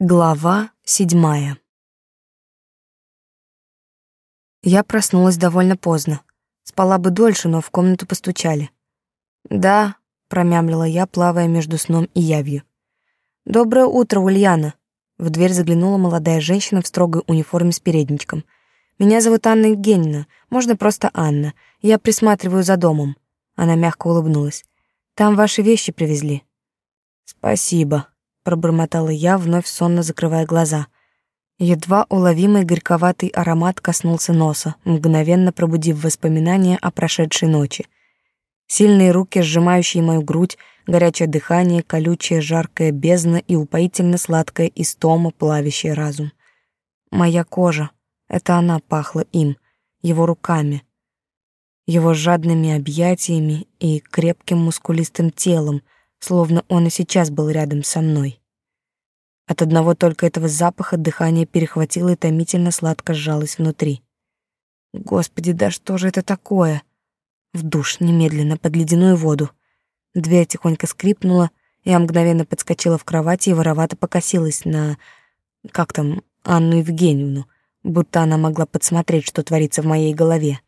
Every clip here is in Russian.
Глава седьмая. Я проснулась довольно поздно. Спала бы дольше, но в комнату постучали. «Да», — промямлила я, плавая между сном и явью. «Доброе утро, Ульяна!» В дверь заглянула молодая женщина в строгой униформе с передничком. «Меня зовут Анна Евгеньевна, можно просто Анна. Я присматриваю за домом». Она мягко улыбнулась. «Там ваши вещи привезли». «Спасибо», пробормотала я, вновь сонно закрывая глаза. Едва уловимый горьковатый аромат коснулся носа, мгновенно пробудив воспоминания о прошедшей ночи. Сильные руки, сжимающие мою грудь, горячее дыхание, колючая жаркая бездна и упоительно сладкая истома, плавящая разум. Моя кожа — это она пахла им, его руками, его жадными объятиями и крепким мускулистым телом — словно он и сейчас был рядом со мной. От одного только этого запаха дыхание перехватило и томительно сладко сжалось внутри. Господи, да что же это такое? В душ немедленно под ледяную воду. Дверь тихонько скрипнула, я мгновенно подскочила в кровати и воровато покосилась на как там Анну Евгеньевну, будто она могла подсмотреть, что творится в моей голове.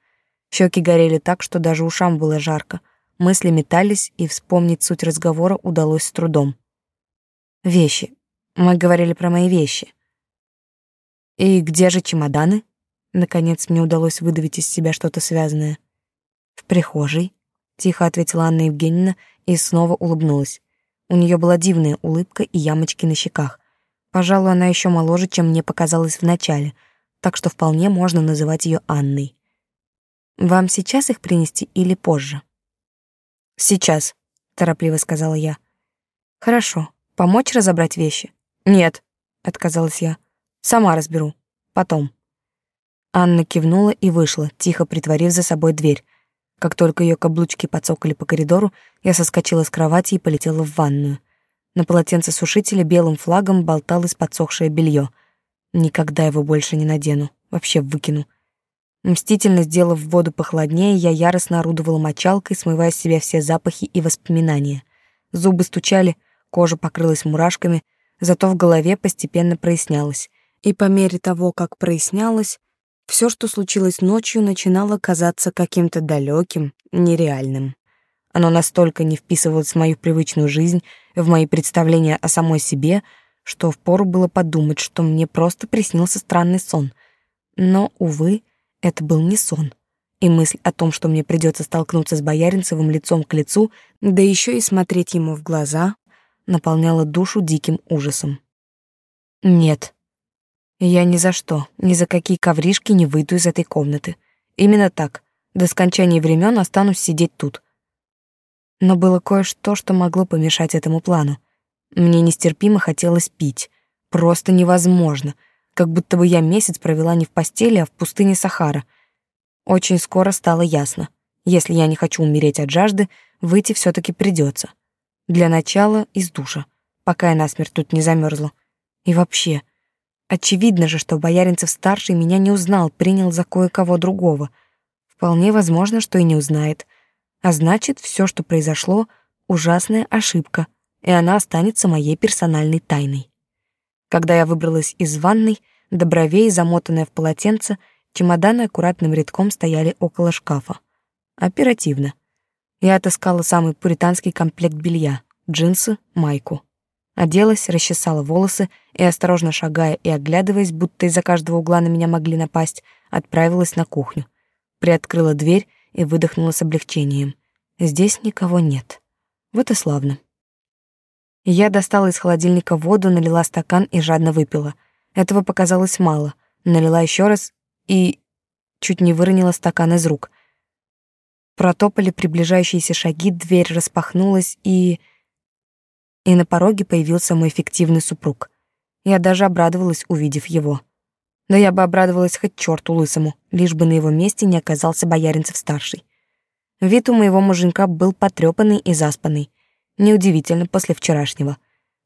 Щеки горели так, что даже ушам было жарко, Мысли метались, и вспомнить суть разговора удалось с трудом. Вещи. Мы говорили про мои вещи. И где же чемоданы? Наконец мне удалось выдавить из себя что-то связанное. В прихожей, тихо ответила Анна Евгеньевна и снова улыбнулась. У нее была дивная улыбка и ямочки на щеках. Пожалуй, она еще моложе, чем мне показалось вначале, так что вполне можно называть ее Анной. Вам сейчас их принести или позже? Сейчас, торопливо сказала я. Хорошо. Помочь разобрать вещи? Нет, отказалась я. Сама разберу. Потом. Анна кивнула и вышла, тихо притворив за собой дверь. Как только ее каблучки подцокали по коридору, я соскочила с кровати и полетела в ванную. На полотенце сушителя белым флагом болталось подсохшее белье. Никогда его больше не надену, вообще выкину. Мстительно сделав воду похолоднее, я яростно орудовала мочалкой, смывая с себя все запахи и воспоминания. Зубы стучали, кожа покрылась мурашками, зато в голове постепенно прояснялось. И по мере того, как прояснялось, все, что случилось ночью, начинало казаться каким-то далеким, нереальным. Оно настолько не вписывалось в мою привычную жизнь, в мои представления о самой себе, что впору было подумать, что мне просто приснился странный сон. Но, увы, это был не сон. И мысль о том, что мне придется столкнуться с Бояринцевым лицом к лицу, да еще и смотреть ему в глаза, наполняла душу диким ужасом. Нет. Я ни за что, ни за какие ковришки не выйду из этой комнаты. Именно так. До скончания времен останусь сидеть тут. Но было кое-что, что могло помешать этому плану. Мне нестерпимо хотелось пить. Просто невозможно — как будто бы я месяц провела не в постели, а в пустыне Сахара. Очень скоро стало ясно. Если я не хочу умереть от жажды, выйти все таки придется. Для начала из душа, пока я насмерть тут не замерзла. И вообще, очевидно же, что Бояринцев-старший меня не узнал, принял за кое-кого другого. Вполне возможно, что и не узнает. А значит, все, что произошло, ужасная ошибка, и она останется моей персональной тайной. Когда я выбралась из ванной, до замотанная в полотенце, чемоданы аккуратным рядком стояли около шкафа. Оперативно. Я отыскала самый пуританский комплект белья — джинсы, майку. Оделась, расчесала волосы и, осторожно шагая и оглядываясь, будто из-за каждого угла на меня могли напасть, отправилась на кухню. Приоткрыла дверь и выдохнула с облегчением. Здесь никого нет. Вот и славно. Я достала из холодильника воду, налила стакан и жадно выпила. Этого показалось мало. Налила еще раз и чуть не выронила стакан из рук. Протопали приближающиеся шаги, дверь распахнулась и... И на пороге появился мой фиктивный супруг. Я даже обрадовалась, увидев его. Да я бы обрадовалась хоть черту лысому, лишь бы на его месте не оказался Бояринцев-старший. Вид у моего муженька был потрепанный и заспанный. Неудивительно после вчерашнего.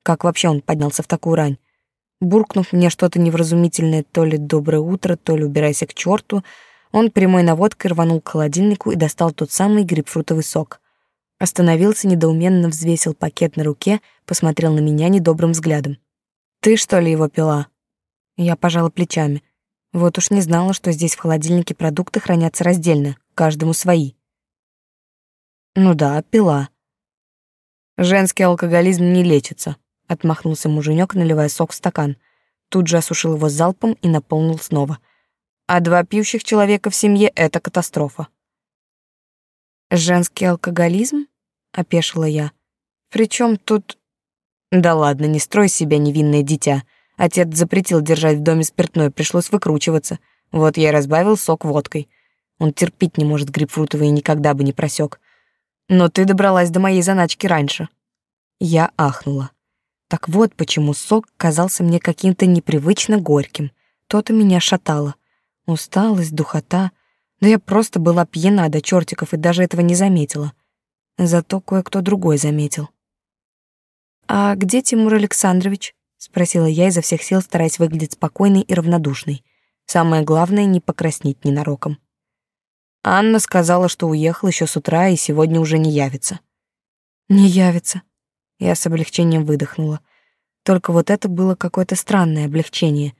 Как вообще он поднялся в такую рань? Буркнув мне что-то невразумительное, то ли «доброе утро», то ли «убирайся к черту», он прямой наводкой рванул к холодильнику и достал тот самый грейпфрутовый сок. Остановился, недоуменно взвесил пакет на руке, посмотрел на меня недобрым взглядом. Ты что ли его пила? Я пожала плечами. Вот уж не знала, что здесь в холодильнике продукты хранятся раздельно, каждому свои. Ну да, пила. Женский алкоголизм не лечится, отмахнулся муженек, наливая сок в стакан. Тут же осушил его залпом и наполнил снова. А два пьющих человека в семье это катастрофа. Женский алкоголизм? опешила я. Причем тут Да ладно, не строй себя невинное дитя. Отец запретил держать в доме спиртное, пришлось выкручиваться. Вот я и разбавил сок водкой. Он терпеть не может грейпфрутовый и никогда бы не просек. Но ты добралась до моей заначки раньше. Я ахнула. Так вот почему сок казался мне каким-то непривычно горьким. То-то меня шатало. Усталость, духота. Да я просто была пьяна до чертиков и даже этого не заметила. Зато кое-кто другой заметил. «А где Тимур Александрович?» спросила я изо всех сил, стараясь выглядеть спокойной и равнодушной. Самое главное не покраснеть ненароком. Анна сказала, что уехал еще с утра и сегодня уже не явится. Не явится. Я с облегчением выдохнула. Только вот это было какое-то странное облегчение.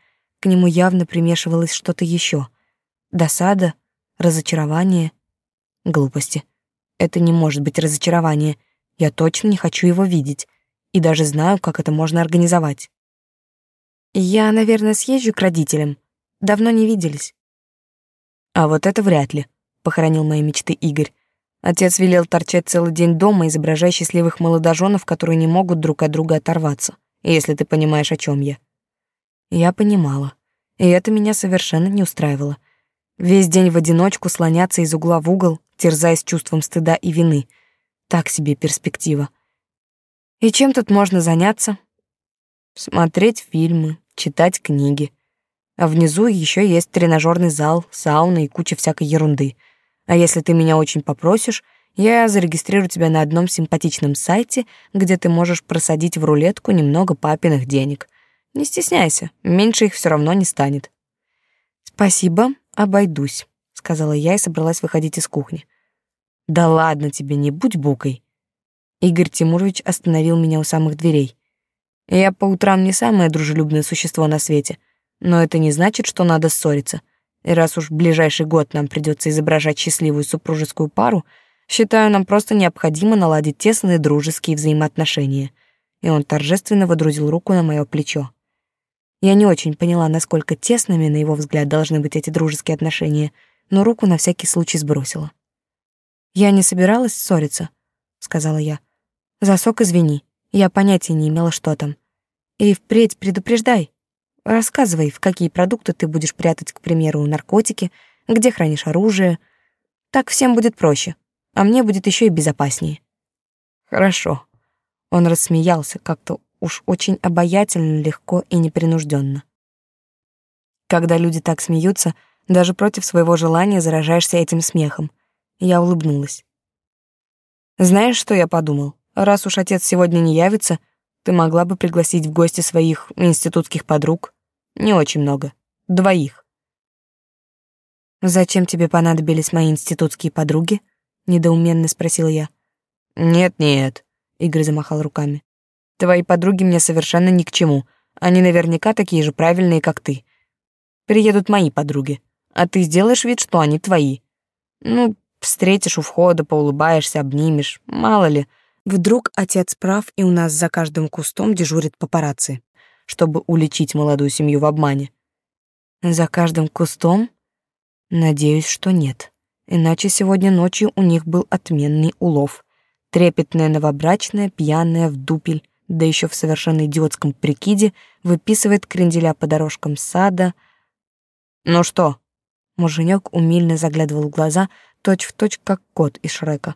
К нему явно примешивалось что-то еще. Досада, разочарование, глупости. Это не может быть разочарование. Я точно не хочу его видеть и даже знаю, как это можно организовать. Я, наверное, съезжу к родителям. Давно не виделись. А вот это вряд ли, похоронил мои мечты Игорь. Отец велел торчать целый день дома, изображая счастливых молодоженов, которые не могут друг от друга оторваться, если ты понимаешь, о чем я. Я понимала, и это меня совершенно не устраивало. Весь день в одиночку слоняться из угла в угол, терзаясь чувством стыда и вины. Так себе перспектива. И чем тут можно заняться? Смотреть фильмы, читать книги. А внизу еще есть тренажерный зал, сауна и куча всякой ерунды. А если ты меня очень попросишь, я зарегистрирую тебя на одном симпатичном сайте, где ты можешь просадить в рулетку немного папиных денег. Не стесняйся, меньше их все равно не станет. Спасибо, обойдусь, сказала я и собралась выходить из кухни. Да ладно тебе, не будь букой. Игорь Тимурович остановил меня у самых дверей. Я по утрам не самое дружелюбное существо на свете, но это не значит, что надо ссориться. И раз уж в ближайший год нам придется изображать счастливую супружескую пару, считаю, нам просто необходимо наладить тесные дружеские взаимоотношения. И он торжественно водрузил руку на мое плечо. Я не очень поняла, насколько тесными, на его взгляд, должны быть эти дружеские отношения, но руку на всякий случай сбросила. Я не собиралась ссориться, сказала я. За сок извини, я понятия не имела, что там. И впредь предупреждай. Рассказывай, в какие продукты ты будешь прятать, к примеру, наркотики, где хранишь оружие. Так всем будет проще, а мне будет еще и безопаснее. Хорошо. Он рассмеялся как-то уж очень обаятельно, легко и непринужденно. Когда люди так смеются, даже против своего желания заражаешься этим смехом. Я улыбнулась. Знаешь, что я подумал? Раз уж отец сегодня не явится, ты могла бы пригласить в гости своих институтских подруг. Не очень много. Двоих. «Зачем тебе понадобились мои институтские подруги?» — недоуменно спросил я. «Нет-нет», — Игорь замахал руками. «Твои подруги мне совершенно ни к чему. Они наверняка такие же правильные, как ты. Приедут мои подруги, а ты сделаешь вид, что они твои. Ну, Встретишь у входа, поулыбаешься, обнимешь. Мало ли, вдруг отец прав, и у нас за каждым кустом дежурит папарацци, чтобы уличить молодую семью в обмане. За каждым кустом? Надеюсь, что нет. Иначе сегодня ночью у них был отменный улов. Трепетная новобрачная, пьяная в дупель, да еще в совершенно идиотском прикиде, выписывает кренделя по дорожкам сада. «Ну что?» Муженек умильно заглядывал в глаза, точь-в-точь как кот из Шрека.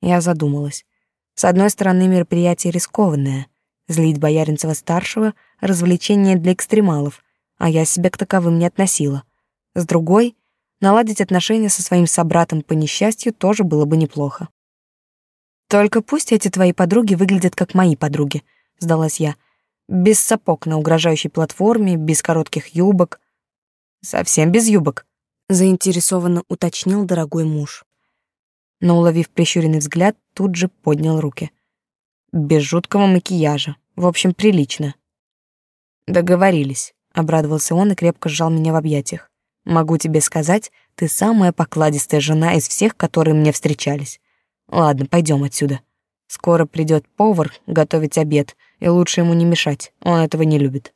Я задумалась. С одной стороны, мероприятие рискованное. Злить Бояринцева-старшего — развлечение для экстремалов, а я себя к таковым не относила. С другой, наладить отношения со своим собратом по несчастью тоже было бы неплохо. «Только пусть эти твои подруги выглядят как мои подруги», — сдалась я. «Без сапог на угрожающей платформе, без коротких юбок». «Совсем без юбок», заинтересованно уточнил дорогой муж. Но, уловив прищуренный взгляд, тут же поднял руки. Без жуткого макияжа. В общем, прилично. Договорились, обрадовался он и крепко сжал меня в объятиях. Могу тебе сказать, ты самая покладистая жена из всех, которые мне встречались. Ладно, пойдем отсюда. Скоро придет повар готовить обед, и лучше ему не мешать, он этого не любит.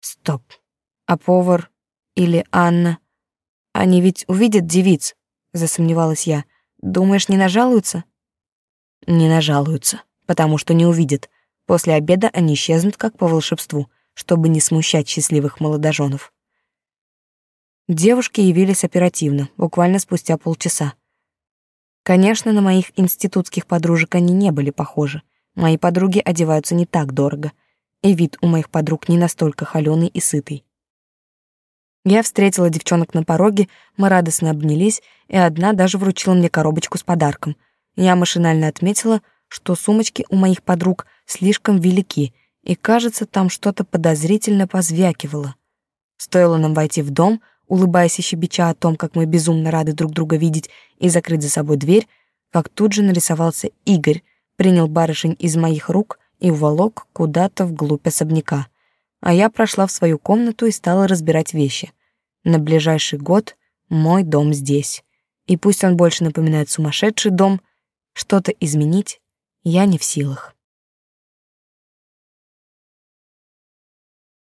Стоп. А повар или Анна? Они ведь увидят девиц, засомневалась я. Думаешь, не нажалуются? Не нажалуются, потому что не увидят. После обеда они исчезнут как по волшебству, чтобы не смущать счастливых молодоженов. Девушки явились оперативно, буквально спустя полчаса. Конечно, на моих институтских подружек они не были похожи. Мои подруги одеваются не так дорого, и вид у моих подруг не настолько холёный и сытый. Я встретила девчонок на пороге, мы радостно обнялись, и одна даже вручила мне коробочку с подарком. Я машинально отметила, что сумочки у моих подруг слишком велики, и, кажется, там что-то подозрительно позвякивало. Стоило нам войти в дом, улыбаясь и щебеча о том, как мы безумно рады друг друга видеть, и закрыть за собой дверь, как тут же нарисовался Игорь, принял барышень из моих рук и уволок куда-то вглубь особняка а я прошла в свою комнату и стала разбирать вещи. На ближайший год мой дом здесь. И пусть он больше напоминает сумасшедший дом, что-то изменить я не в силах.